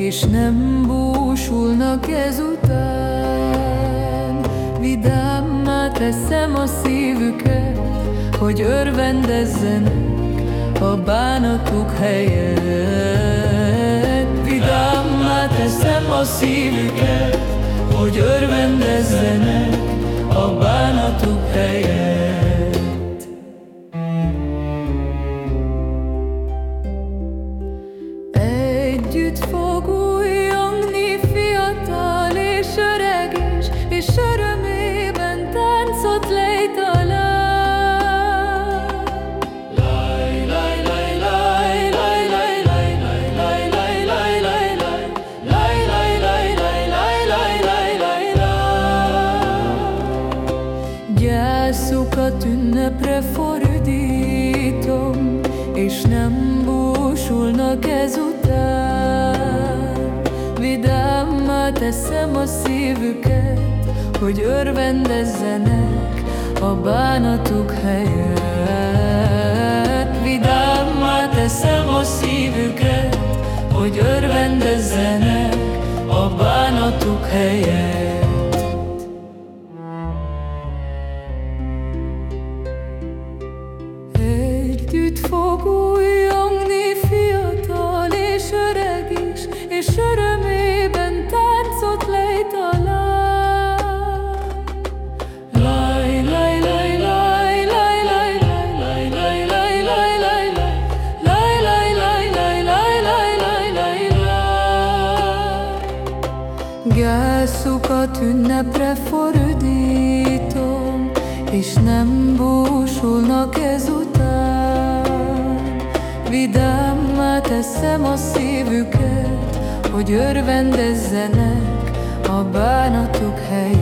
és nem búsulnak ezután. Vidámmá teszem a szívüket, hogy örvendezzenek a bánatuk helyett. Vidámmá teszem a szívüket, hogy örvendezzenek a bánatuk Együtt fog újjongni fiatal és öreg is, és örömében táncot lejt a Gyászukat ünnepre fordítom, és nem búsulnak ezután. Teszem a szívüket, hogy örvendezzenek a bánatuk helyett. Vidámmá teszem a szívüket, hogy örvendezzenek Gyászukat ünnepre fordítom, és nem búsulnak ezután. Vidámmá teszem a szívüket, hogy örvendezzenek a bánatuk helyett.